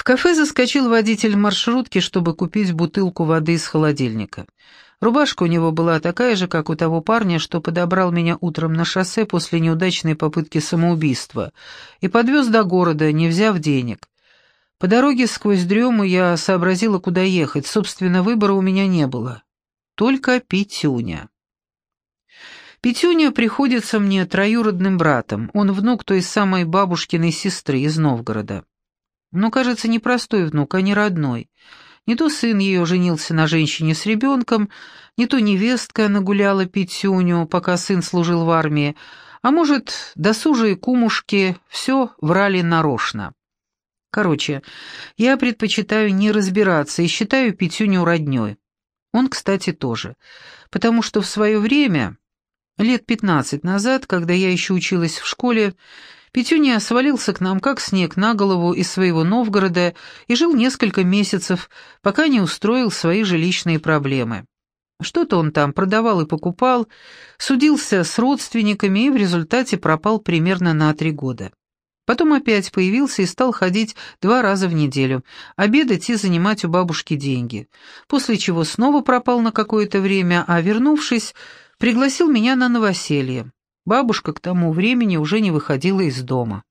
В кафе заскочил водитель маршрутки, чтобы купить бутылку воды из холодильника. Рубашка у него была такая же, как у того парня, что подобрал меня утром на шоссе после неудачной попытки самоубийства и подвез до города, не взяв денег. По дороге сквозь дрему я сообразила, куда ехать. Собственно, выбора у меня не было. Только Петюня. Петюня приходится мне троюродным братом. Он внук той самой бабушкиной сестры из Новгорода. Но, кажется, не простой внук, а не родной. Не то сын ее женился на женщине с ребенком, не то невестка нагуляла Петюню, пока сын служил в армии, а может, досужие кумушки все врали нарочно. Короче, я предпочитаю не разбираться и считаю Петюню роднёй. Он, кстати, тоже. Потому что в свое время, лет пятнадцать назад, когда я еще училась в школе, Петюня свалился к нам как снег на голову из своего Новгорода и жил несколько месяцев, пока не устроил свои жилищные проблемы. Что-то он там продавал и покупал, судился с родственниками и в результате пропал примерно на три года. Потом опять появился и стал ходить два раза в неделю, обедать и занимать у бабушки деньги, после чего снова пропал на какое-то время, а вернувшись, пригласил меня на новоселье. Бабушка к тому времени уже не выходила из дома.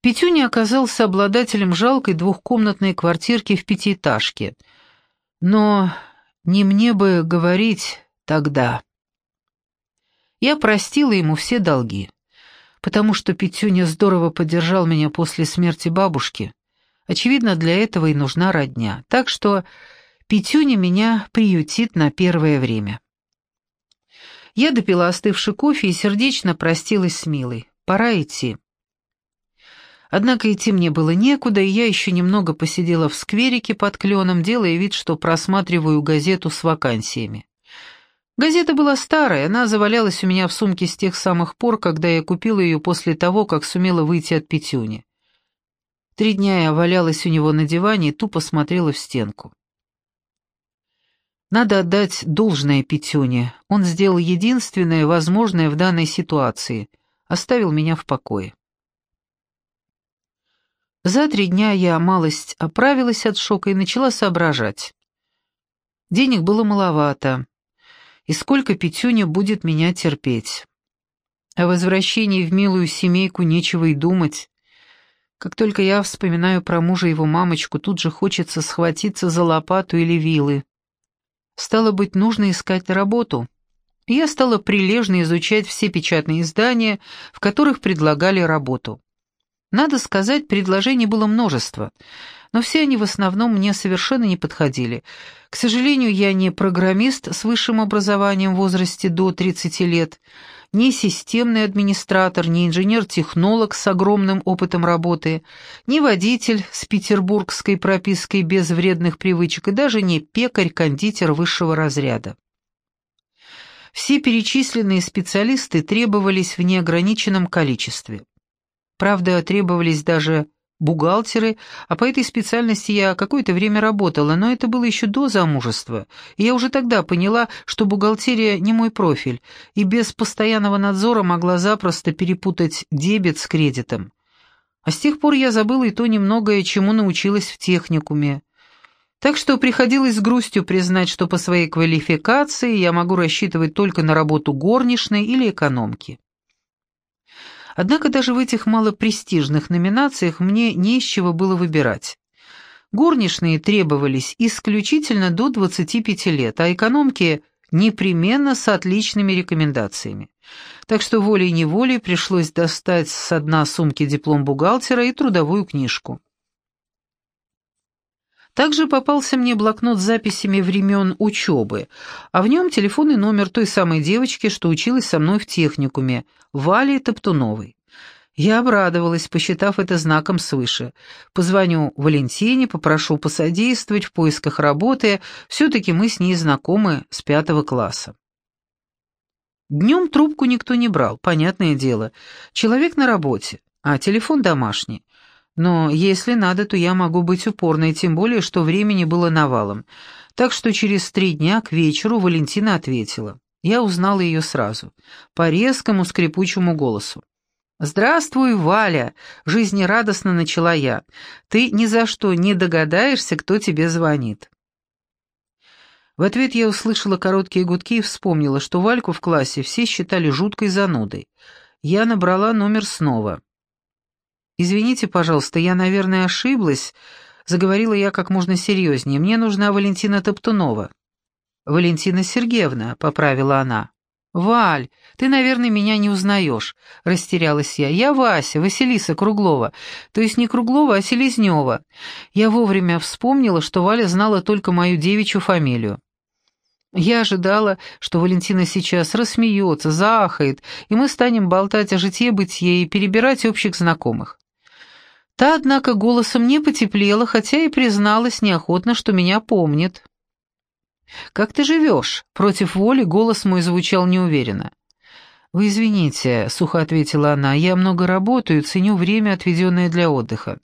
Петюня оказался обладателем жалкой двухкомнатной квартирки в пятиэтажке. Но не мне бы говорить тогда. Я простила ему все долги потому что Петюня здорово поддержал меня после смерти бабушки. Очевидно, для этого и нужна родня. Так что Петюня меня приютит на первое время. Я допила остывший кофе и сердечно простилась с Милой. Пора идти. Однако идти мне было некуда, и я еще немного посидела в скверике под кленом, делая вид, что просматриваю газету с вакансиями. Газета была старая, она завалялась у меня в сумке с тех самых пор, когда я купила ее после того, как сумела выйти от Петюни. Три дня я валялась у него на диване и тупо смотрела в стенку. Надо отдать должное Петюне. Он сделал единственное возможное в данной ситуации. Оставил меня в покое. За три дня я малость оправилась от шока и начала соображать. Денег было маловато и сколько Петюня будет меня терпеть. О возвращении в милую семейку нечего и думать. Как только я вспоминаю про мужа и его мамочку, тут же хочется схватиться за лопату или вилы. Стало быть, нужно искать работу. я стала прилежно изучать все печатные издания, в которых предлагали работу. Надо сказать, предложений было множество — но все они в основном мне совершенно не подходили. К сожалению, я не программист с высшим образованием в возрасте до 30 лет, не системный администратор, не инженер-технолог с огромным опытом работы, не водитель с петербургской пропиской без вредных привычек и даже не пекарь-кондитер высшего разряда. Все перечисленные специалисты требовались в неограниченном количестве. Правда, требовались даже бухгалтеры, а по этой специальности я какое-то время работала, но это было еще до замужества, и я уже тогда поняла, что бухгалтерия не мой профиль, и без постоянного надзора могла запросто перепутать дебет с кредитом. А с тех пор я забыла и то немногое, чему научилась в техникуме. Так что приходилось с грустью признать, что по своей квалификации я могу рассчитывать только на работу горничной или экономки. Однако даже в этих малопрестижных номинациях мне не из чего было выбирать. Горничные требовались исключительно до 25 лет, а экономки непременно с отличными рекомендациями. Так что волей-неволей пришлось достать с дна сумки диплом бухгалтера и трудовую книжку. Также попался мне блокнот с записями времен учебы, а в нем телефонный номер той самой девочки, что училась со мной в техникуме, Вали Топтуновой. Я обрадовалась, посчитав это знаком свыше. Позвоню Валентине, попрошу посодействовать в поисках работы, все-таки мы с ней знакомы с пятого класса. Днем трубку никто не брал, понятное дело. Человек на работе, а телефон домашний. Но если надо, то я могу быть упорной, тем более, что времени было навалом. Так что через три дня к вечеру Валентина ответила. Я узнала ее сразу, по резкому скрипучему голосу. «Здравствуй, Валя!» — жизнерадостно начала я. «Ты ни за что не догадаешься, кто тебе звонит». В ответ я услышала короткие гудки и вспомнила, что Вальку в классе все считали жуткой занудой. Я набрала номер снова. «Извините, пожалуйста, я, наверное, ошиблась», — заговорила я как можно серьезнее. «Мне нужна Валентина Топтунова». «Валентина Сергеевна», — поправила она. «Валь, ты, наверное, меня не узнаешь», — растерялась я. «Я Вася, Василиса Круглова. То есть не Круглова, а Селезнева». Я вовремя вспомнила, что Валя знала только мою девичью фамилию. Я ожидала, что Валентина сейчас рассмеется, заахает, и мы станем болтать о житье-бытие и перебирать общих знакомых. Та, однако, голосом не потеплела, хотя и призналась неохотно, что меня помнит. «Как ты живешь?» — против воли голос мой звучал неуверенно. «Вы извините», — сухо ответила она, — «я много работаю, ценю время, отведенное для отдыха.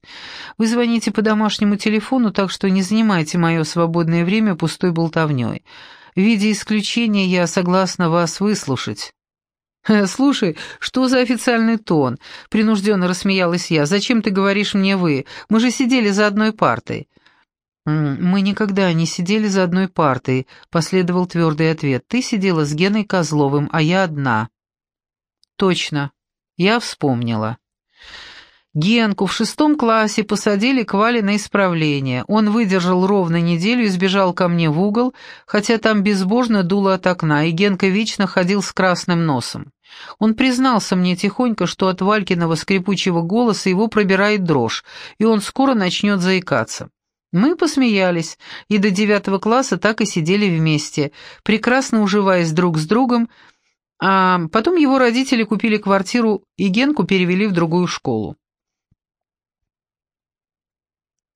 Вы звоните по домашнему телефону, так что не занимайте мое свободное время пустой болтовней. В виде исключения я согласна вас выслушать». «Э, «Слушай, что за официальный тон?» — принужденно рассмеялась я. «Зачем ты говоришь мне «вы»? Мы же сидели за одной партой». «Мы никогда не сидели за одной партой», — последовал твердый ответ. «Ты сидела с Геной Козловым, а я одна». «Точно. Я вспомнила». Генку в шестом классе посадили к Вале на исправление. Он выдержал ровно неделю и сбежал ко мне в угол, хотя там безбожно дуло от окна, и Генка вечно ходил с красным носом. Он признался мне тихонько, что от Валькиного скрипучего голоса его пробирает дрожь, и он скоро начнет заикаться. Мы посмеялись, и до девятого класса так и сидели вместе, прекрасно уживаясь друг с другом, а потом его родители купили квартиру и Генку перевели в другую школу.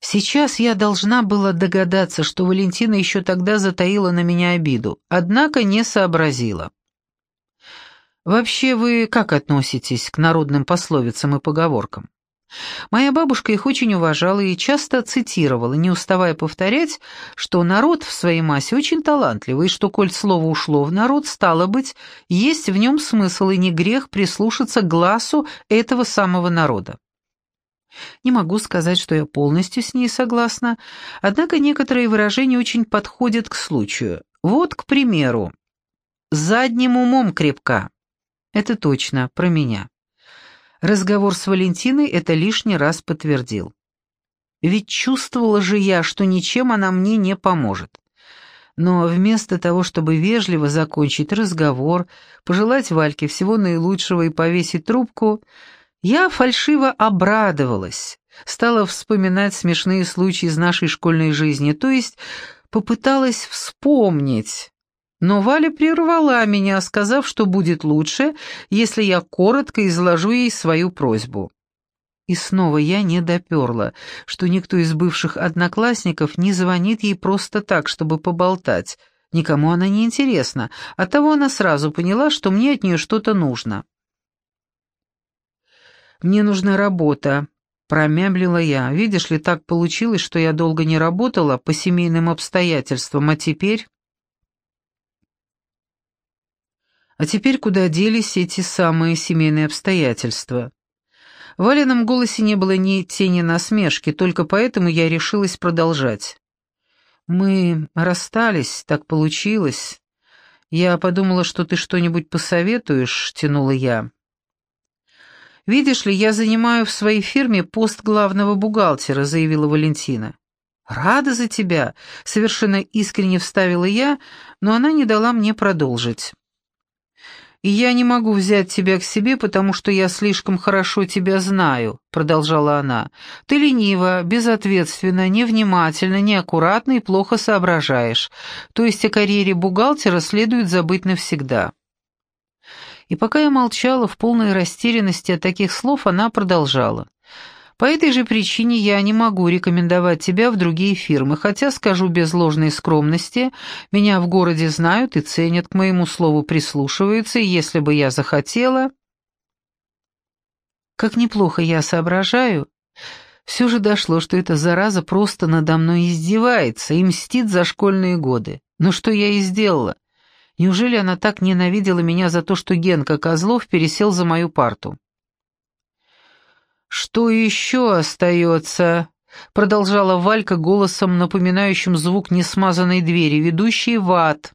Сейчас я должна была догадаться, что Валентина еще тогда затаила на меня обиду, однако не сообразила. Вообще вы как относитесь к народным пословицам и поговоркам? Моя бабушка их очень уважала и часто цитировала, не уставая повторять, что народ в своей массе очень талантливый, и что, коль слово ушло в народ, стало быть, есть в нем смысл и не грех прислушаться к глазу этого самого народа. Не могу сказать, что я полностью с ней согласна, однако некоторые выражения очень подходят к случаю. Вот, к примеру, «задним умом крепка». Это точно про меня. Разговор с Валентиной это лишний раз подтвердил. Ведь чувствовала же я, что ничем она мне не поможет. Но вместо того, чтобы вежливо закончить разговор, пожелать Вальке всего наилучшего и повесить трубку, я фальшиво обрадовалась, стала вспоминать смешные случаи из нашей школьной жизни, то есть попыталась вспомнить. Но Валя прервала меня, сказав, что будет лучше, если я коротко изложу ей свою просьбу. И снова я не доперла, что никто из бывших одноклассников не звонит ей просто так, чтобы поболтать. Никому она не интересна, оттого она сразу поняла, что мне от нее что-то нужно. «Мне нужна работа», — промямлила я. «Видишь ли, так получилось, что я долго не работала по семейным обстоятельствам, а теперь...» А теперь куда делись эти самые семейные обстоятельства? В Валином голосе не было ни тени насмешки, только поэтому я решилась продолжать. «Мы расстались, так получилось. Я подумала, что ты что-нибудь посоветуешь», — тянула я. «Видишь ли, я занимаю в своей фирме пост главного бухгалтера», — заявила Валентина. «Рада за тебя», — совершенно искренне вставила я, но она не дала мне продолжить. «И я не могу взять тебя к себе, потому что я слишком хорошо тебя знаю», — продолжала она. «Ты ленива, безответственна, невнимательна, неаккуратна и плохо соображаешь. То есть о карьере бухгалтера следует забыть навсегда». И пока я молчала в полной растерянности от таких слов, она продолжала. «По этой же причине я не могу рекомендовать тебя в другие фирмы, хотя, скажу без ложной скромности, меня в городе знают и ценят, к моему слову прислушиваются, и если бы я захотела...» Как неплохо я соображаю, все же дошло, что эта зараза просто надо мной издевается и мстит за школьные годы. Но что я и сделала? Неужели она так ненавидела меня за то, что Генка Козлов пересел за мою парту? «Что еще остается?» — продолжала Валька голосом, напоминающим звук несмазанной двери, ведущей в ад.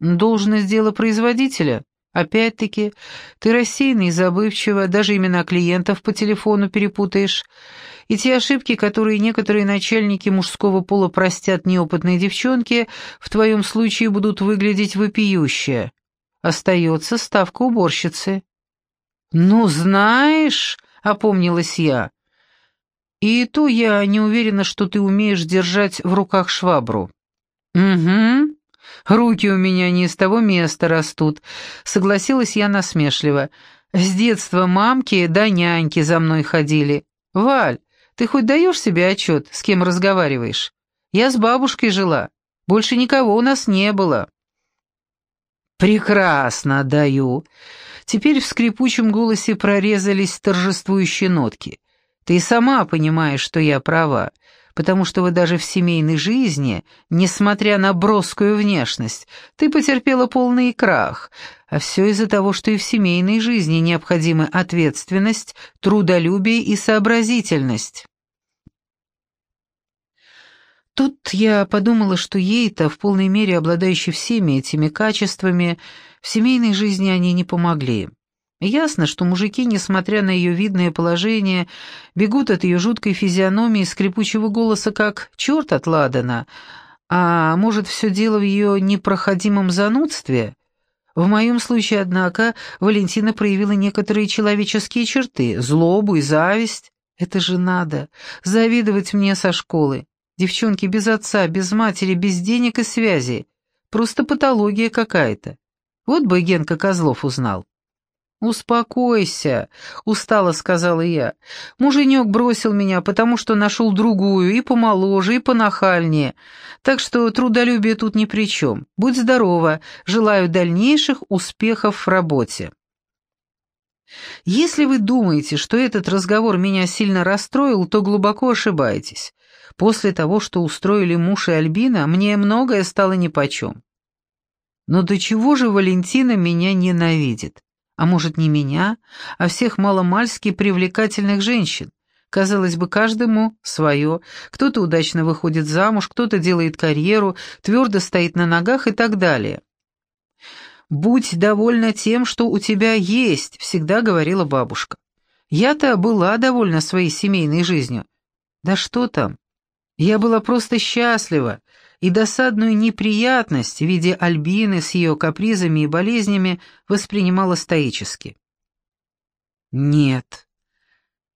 «Должность дела производителя. Опять-таки, ты рассеянный и забывчиво, даже имена клиентов по телефону перепутаешь. И те ошибки, которые некоторые начальники мужского пола простят неопытной девчонке, в твоем случае будут выглядеть вопиюще. Остается ставка уборщицы». «Ну, знаешь...» — опомнилась я. «И то я не уверена, что ты умеешь держать в руках швабру». «Угу. Руки у меня не из того места растут», — согласилась я насмешливо. «С детства мамки да няньки за мной ходили. Валь, ты хоть даешь себе отчет, с кем разговариваешь? Я с бабушкой жила. Больше никого у нас не было». «Прекрасно даю», Теперь в скрипучем голосе прорезались торжествующие нотки. «Ты сама понимаешь, что я права, потому что вы даже в семейной жизни, несмотря на броскую внешность, ты потерпела полный крах, а все из-за того, что и в семейной жизни необходимы ответственность, трудолюбие и сообразительность». Тут я подумала, что ей-то, в полной мере обладающей всеми этими качествами, в семейной жизни они не помогли. Ясно, что мужики, несмотря на ее видное положение, бегут от ее жуткой физиономии скрипучего голоса, как черт от Ладана. А может, все дело в ее непроходимом занудстве? В моем случае, однако, Валентина проявила некоторые человеческие черты, злобу и зависть. Это же надо, завидовать мне со школы. Девчонки без отца, без матери, без денег и связи. Просто патология какая-то. Вот бы Генка Козлов узнал. «Успокойся», — устало сказала я. «Муженек бросил меня, потому что нашел другую, и помоложе, и понахальнее. Так что трудолюбие тут ни при чем. Будь здорова, желаю дальнейших успехов в работе». Если вы думаете, что этот разговор меня сильно расстроил, то глубоко ошибаетесь. После того, что устроили муж и Альбина, мне многое стало нипочем. Но до чего же Валентина меня ненавидит? А может, не меня, а всех маломальски привлекательных женщин? Казалось бы, каждому свое. Кто-то удачно выходит замуж, кто-то делает карьеру, твердо стоит на ногах и так далее. «Будь довольна тем, что у тебя есть», — всегда говорила бабушка. Я-то была довольна своей семейной жизнью. Да что там? Я была просто счастлива, и досадную неприятность в виде Альбины с ее капризами и болезнями воспринимала стоически. Нет,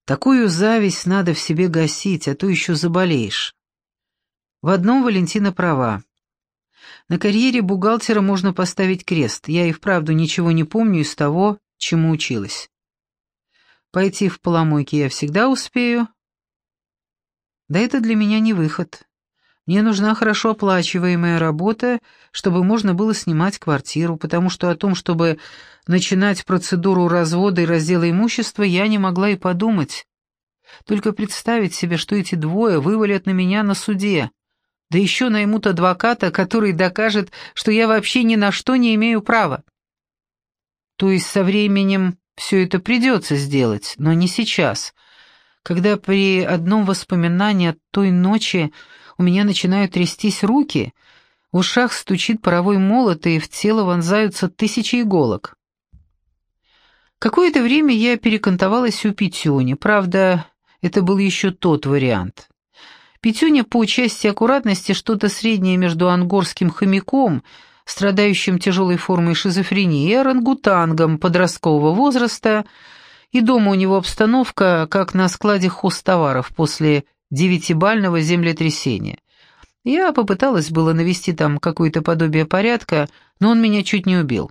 такую зависть надо в себе гасить, а то еще заболеешь. В одном Валентина права. На карьере бухгалтера можно поставить крест, я и вправду ничего не помню из того, чему училась. Пойти в поломойки я всегда успею, да это для меня не выход. Мне нужна хорошо оплачиваемая работа, чтобы можно было снимать квартиру, потому что о том, чтобы начинать процедуру развода и раздела имущества, я не могла и подумать. Только представить себе, что эти двое вывалят на меня на суде. Да еще наймут адвоката, который докажет, что я вообще ни на что не имею права. То есть со временем все это придется сделать, но не сейчас — когда при одном воспоминании о той ночи у меня начинают трястись руки, в ушах стучит паровой молот, и в тело вонзаются тысячи иголок. Какое-то время я перекантовалась у Петюни, правда, это был еще тот вариант. Петюня по части аккуратности что-то среднее между ангорским хомяком, страдающим тяжелой формой шизофрении, и орангутангом подросткового возраста — и дома у него обстановка, как на складе хозтоваров после девятибального землетрясения. Я попыталась было навести там какое-то подобие порядка, но он меня чуть не убил.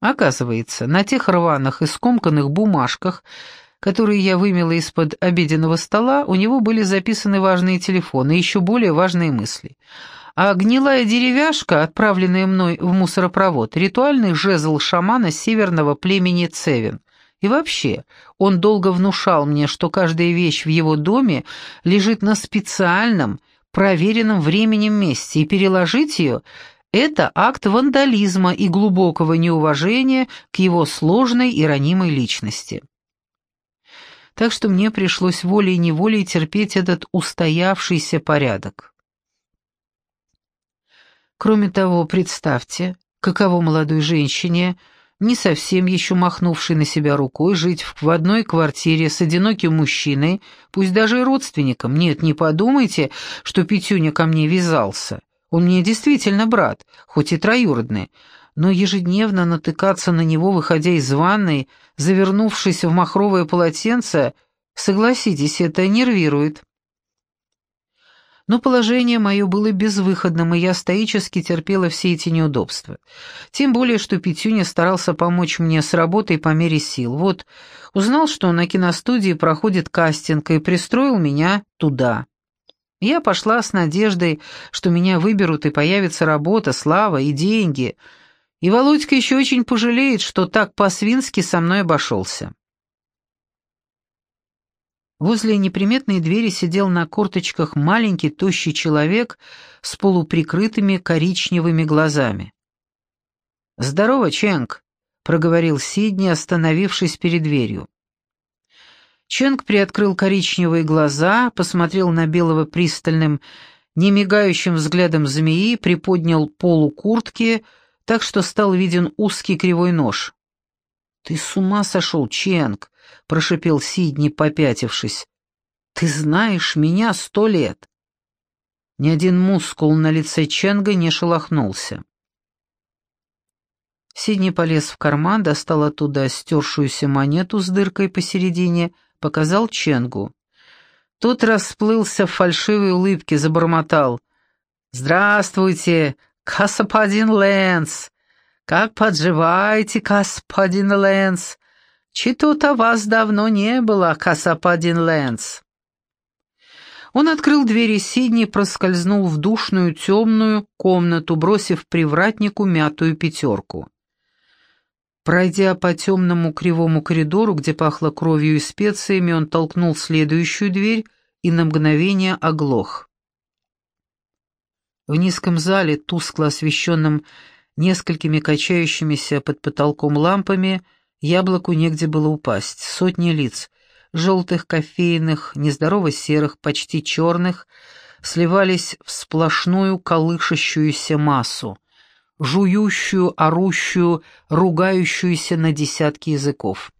Оказывается, на тех рваных и скомканных бумажках, которые я вымела из-под обеденного стола, у него были записаны важные телефоны и еще более важные мысли. А гнилая деревяшка, отправленная мной в мусоропровод, ритуальный жезл шамана северного племени Цевин. И вообще, он долго внушал мне, что каждая вещь в его доме лежит на специальном, проверенном временем месте, и переложить ее — это акт вандализма и глубокого неуважения к его сложной и ранимой личности. так что мне пришлось волей-неволей терпеть этот устоявшийся порядок. Кроме того, представьте, каково молодой женщине, не совсем еще махнувшей на себя рукой, жить в одной квартире с одиноким мужчиной, пусть даже и родственником. Нет, не подумайте, что Петюня ко мне вязался. Он мне действительно брат, хоть и троюродный, но ежедневно натыкаться на него, выходя из ванной, завернувшись в махровое полотенце, согласитесь, это нервирует. Но положение мое было безвыходным, и я стоически терпела все эти неудобства. Тем более, что Петюня старался помочь мне с работой по мере сил. Вот, узнал, что на киностудии проходит кастинг, и пристроил меня туда. Я пошла с надеждой, что меня выберут и появится работа, слава и деньги. И Володька еще очень пожалеет, что так по-свински со мной обошелся. Возле неприметной двери сидел на корточках маленький тощий человек с полуприкрытыми коричневыми глазами. «Здорово, Ченг», — проговорил Сидни, остановившись перед дверью. Ченг приоткрыл коричневые глаза, посмотрел на Белого пристальным, немигающим взглядом змеи, приподнял полу куртки, так что стал виден узкий кривой нож. «Ты с ума сошел, Ченг!» — прошипел Сидни, попятившись. «Ты знаешь меня сто лет!» Ни один мускул на лице Ченга не шелохнулся. Сидни полез в карман, достал оттуда стершуюся монету с дыркой посередине, показал Ченгу. Тот расплылся в фальшивой улыбке, забормотал. «Здравствуйте, господин Лэнс! Как подживаете, господин Лэнс? Чито-то вас давно не было, господин Лэнс». Он открыл двери Сидни и проскользнул в душную темную комнату, бросив привратнику мятую пятерку. Пройдя по темному кривому коридору, где пахло кровью и специями, он толкнул следующую дверь и на мгновение оглох. В низком зале, тускло освещенном несколькими качающимися под потолком лампами, яблоку негде было упасть. Сотни лиц, желтых, кофейных, нездорово серых, почти черных, сливались в сплошную колышащуюся массу, жующую, орущую, ругающуюся на десятки языков.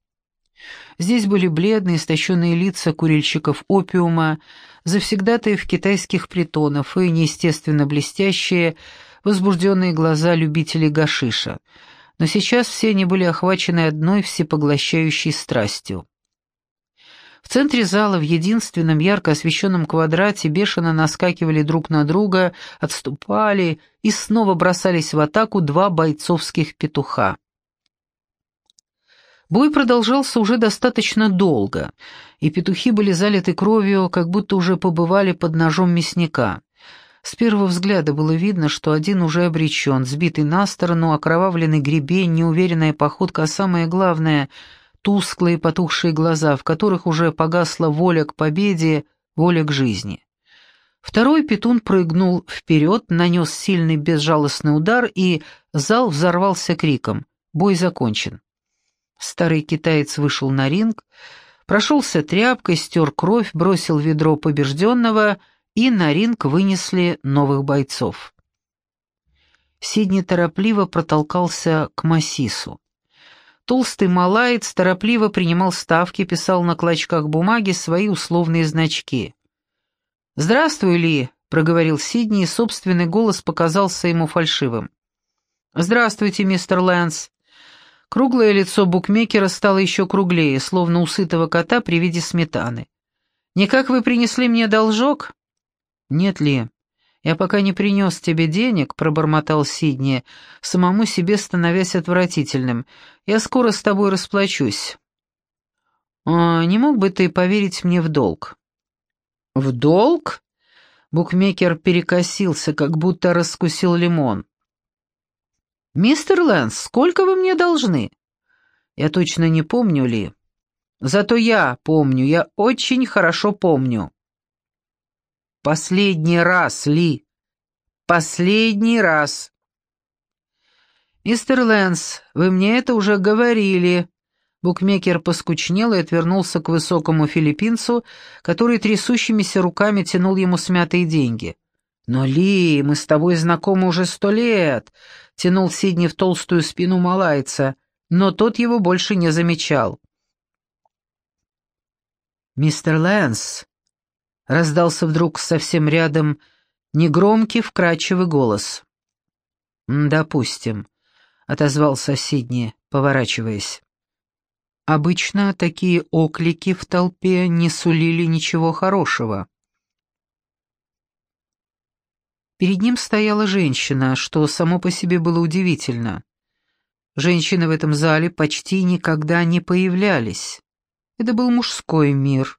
Здесь были бледные, истощенные лица курильщиков опиума, завсегдатаев китайских притонов и неестественно блестящие, возбужденные глаза любителей гашиша. Но сейчас все они были охвачены одной всепоглощающей страстью. В центре зала, в единственном ярко освещенном квадрате, бешено наскакивали друг на друга, отступали и снова бросались в атаку два бойцовских петуха. Бой продолжался уже достаточно долго, и петухи были залиты кровью, как будто уже побывали под ножом мясника. С первого взгляда было видно, что один уже обречен, сбитый на сторону, окровавленный гребень, неуверенная походка, а самое главное — тусклые потухшие глаза, в которых уже погасла воля к победе, воля к жизни. Второй петун прыгнул вперед, нанес сильный безжалостный удар, и зал взорвался криком «Бой закончен». Старый китаец вышел на ринг, прошелся тряпкой, стер кровь, бросил ведро побежденного, и на ринг вынесли новых бойцов. Сидни торопливо протолкался к Масису. Толстый малаец торопливо принимал ставки, писал на клочках бумаги свои условные значки. «Здравствуй, Ли», — проговорил Сидни, и собственный голос показался ему фальшивым. «Здравствуйте, мистер Лэнс». Круглое лицо букмекера стало еще круглее, словно у сытого кота при виде сметаны. «Никак вы принесли мне должок?» «Нет, Ли. «Я пока не принес тебе денег», — пробормотал Сидни, самому себе становясь отвратительным. «Я скоро с тобой расплачусь». «А не мог бы ты поверить мне в долг?» «В долг?» Букмекер перекосился, как будто раскусил лимон. «Мистер Лэнс, сколько вы мне должны?» «Я точно не помню ли. Зато я помню, я очень хорошо помню». Последний раз, Ли. Последний раз. Мистер Лэнс, вы мне это уже говорили. Букмекер поскучнел и отвернулся к высокому филиппинцу, который трясущимися руками тянул ему смятые деньги. «Но, Ли, мы с тобой знакомы уже сто лет!» — тянул Сидни в толстую спину малайца, но тот его больше не замечал. «Мистер Лэнс!» — раздался вдруг совсем рядом негромкий, вкрадчивый голос. «Допустим», — отозвался Сидни, поворачиваясь. Обычно такие оклики в толпе не сулили ничего хорошего. Перед ним стояла женщина, что само по себе было удивительно. Женщины в этом зале почти никогда не появлялись. Это был мужской мир,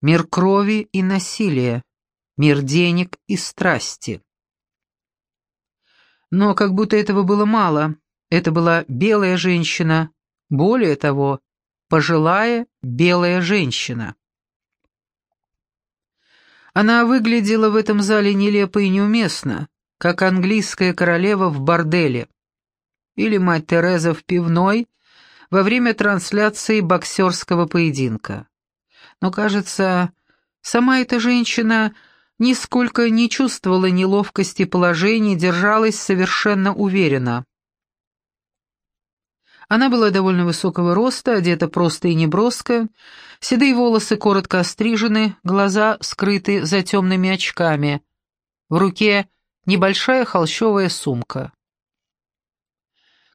мир крови и насилия, мир денег и страсти. Но как будто этого было мало. Это была белая женщина, более того, пожилая белая женщина. Она выглядела в этом зале нелепо и неуместно, как английская королева в борделе или мать Тереза в пивной во время трансляции боксерского поединка. Но, кажется, сама эта женщина нисколько не чувствовала неловкости положения, держалась совершенно уверенно. Она была довольно высокого роста, одета просто и неброско, седые волосы коротко острижены, глаза скрыты за темными очками. В руке небольшая холщовая сумка.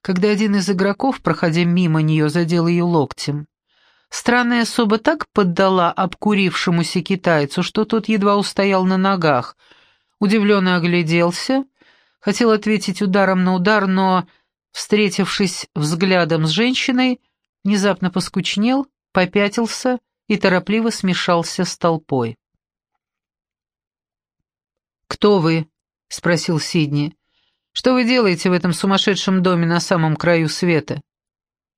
Когда один из игроков, проходя мимо нее, задел ее локтем, странная особа так поддала обкурившемуся китайцу, что тот едва устоял на ногах, удивленно огляделся, хотел ответить ударом на удар, но встретившись взглядом с женщиной, внезапно поскучнел, попятился и торопливо смешался с толпой. «Кто вы?» — спросил Сидни. «Что вы делаете в этом сумасшедшем доме на самом краю света?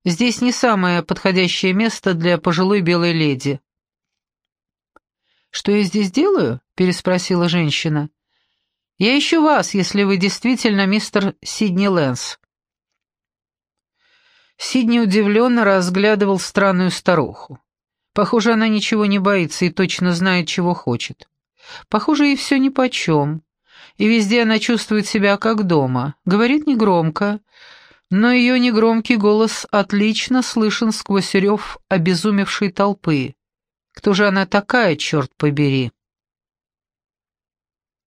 Здесь не самое подходящее место для пожилой белой леди». «Что я здесь делаю?» — переспросила женщина. «Я ищу вас, если вы действительно мистер Сидни Лэнс. Сидни удивленно разглядывал странную старуху. Похоже, она ничего не боится и точно знает, чего хочет. Похоже, ей все нипочем. И везде она чувствует себя как дома. Говорит негромко, но ее негромкий голос отлично слышен сквозь рев обезумевшей толпы. Кто же она такая, черт побери?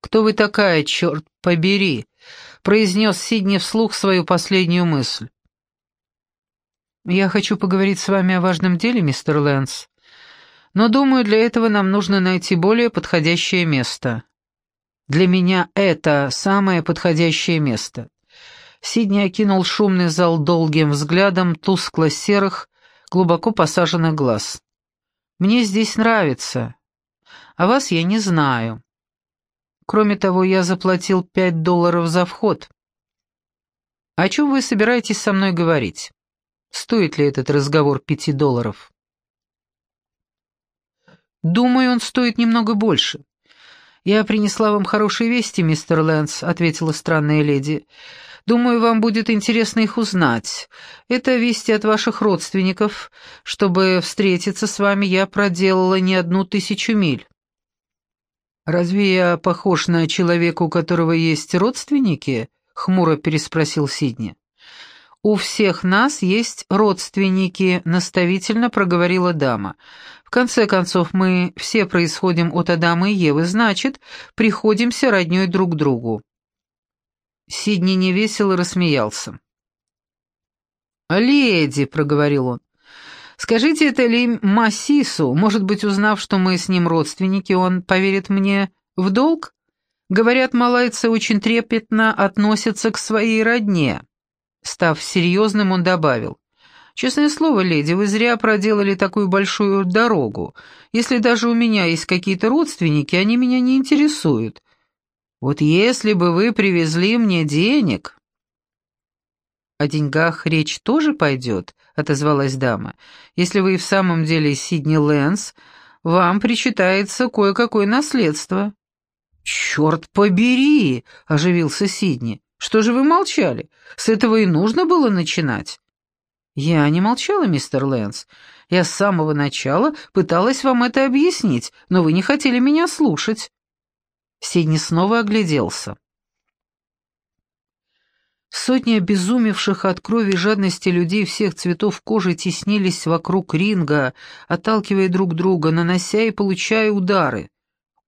«Кто вы такая, черт побери?» — произнес Сидни вслух свою последнюю мысль. «Я хочу поговорить с вами о важном деле, мистер Лэнс. Но, думаю, для этого нам нужно найти более подходящее место. Для меня это самое подходящее место». Сидни окинул шумный зал долгим взглядом тускло-серых, глубоко посаженных глаз. «Мне здесь нравится, а вас я не знаю. Кроме того, я заплатил пять долларов за вход. О чем вы собираетесь со мной говорить?» Стоит ли этот разговор пяти долларов? «Думаю, он стоит немного больше. Я принесла вам хорошие вести, мистер Лэнс», — ответила странная леди. «Думаю, вам будет интересно их узнать. Это вести от ваших родственников. Чтобы встретиться с вами, я проделала не одну тысячу миль». «Разве я похож на человека, у которого есть родственники?» — хмуро переспросил Сидни. «У всех нас есть родственники», — наставительно проговорила дама. «В конце концов, мы все происходим от Адама и Евы, значит, приходимся роднёй друг другу». Сидни невесело рассмеялся. «Леди», — проговорил он, — «скажите это ли Массису? Может быть, узнав, что мы с ним родственники, он поверит мне в долг? Говорят, малайцы очень трепетно относятся к своей родне». Став серьезным, он добавил. «Честное слово, леди, вы зря проделали такую большую дорогу. Если даже у меня есть какие-то родственники, они меня не интересуют. Вот если бы вы привезли мне денег...» «О деньгах речь тоже пойдет», — отозвалась дама. «Если вы и в самом деле Сидни Лэнс, вам причитается кое-какое наследство». «Черт побери!» — оживился Сидни. Что же вы молчали? С этого и нужно было начинать. «Я не молчала, мистер Лэнс. Я с самого начала пыталась вам это объяснить, но вы не хотели меня слушать». Сидни снова огляделся. Сотни обезумевших от крови и жадности людей всех цветов кожи теснились вокруг ринга, отталкивая друг друга, нанося и получая удары.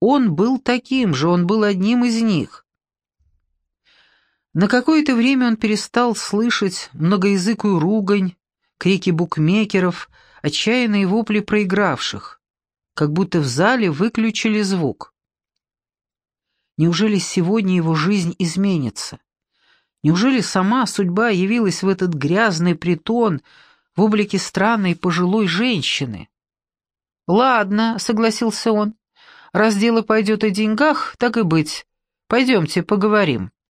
Он был таким же, он был одним из них. На какое-то время он перестал слышать многоязыкую ругань, крики букмекеров, отчаянные вопли проигравших, как будто в зале выключили звук. Неужели сегодня его жизнь изменится? Неужели сама судьба явилась в этот грязный притон в облике странной пожилой женщины? «Ладно», — согласился он, — «раз дело пойдет о деньгах, так и быть. Пойдемте поговорим».